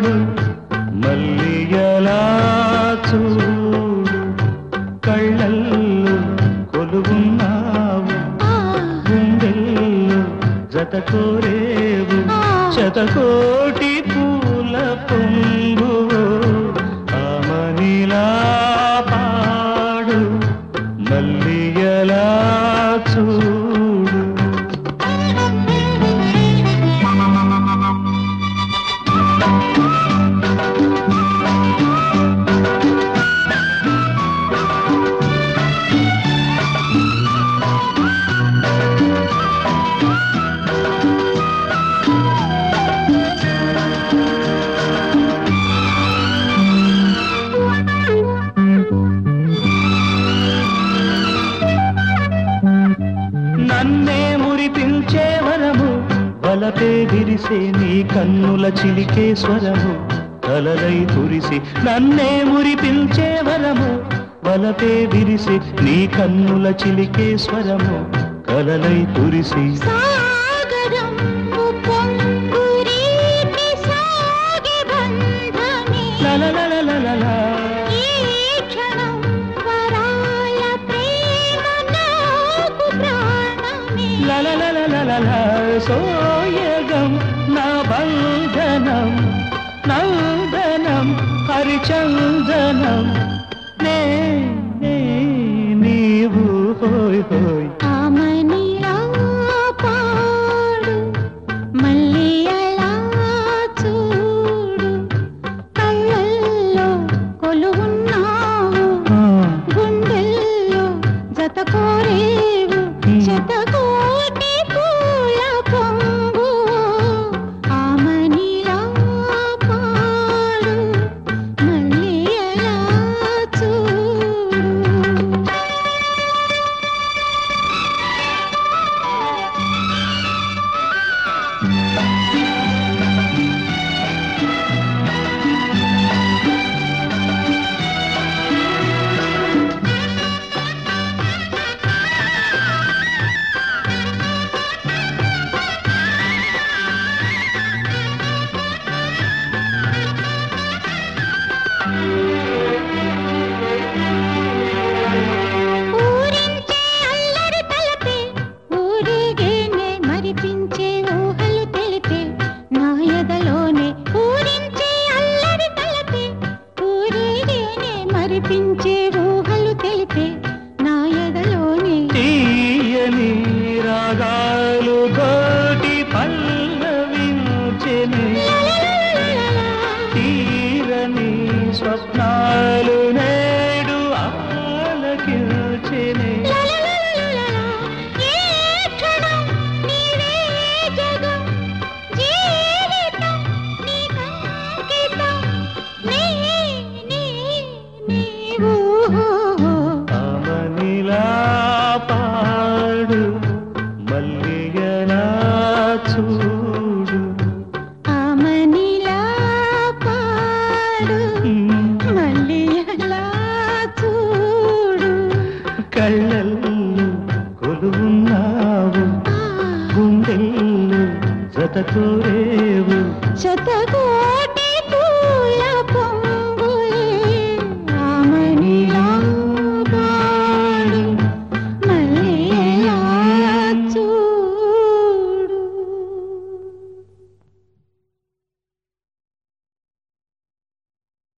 నాడు మళ్ళీ ఎలా చూడు? కళ్ళల్లో కొలుగున్నావు గుండెల్లు జతకోరేవు శతకోటి పూల పొమ్మ కురిపించే వరము వలపే విరిసే నీ కన్నుల చిలికే స్వరము. తలలై తురిసి నన్నే మురిపించే వరము వలపే విరిసి నీ కన్నుల చిలికే స్వరము. కలలై తురిసి சோயகம் நபந்தனம் நந்தனம் ஹரிச்சங்க కళ్ళల్లో కొలువున్నావు. గుండెల్లో జత కోరేవు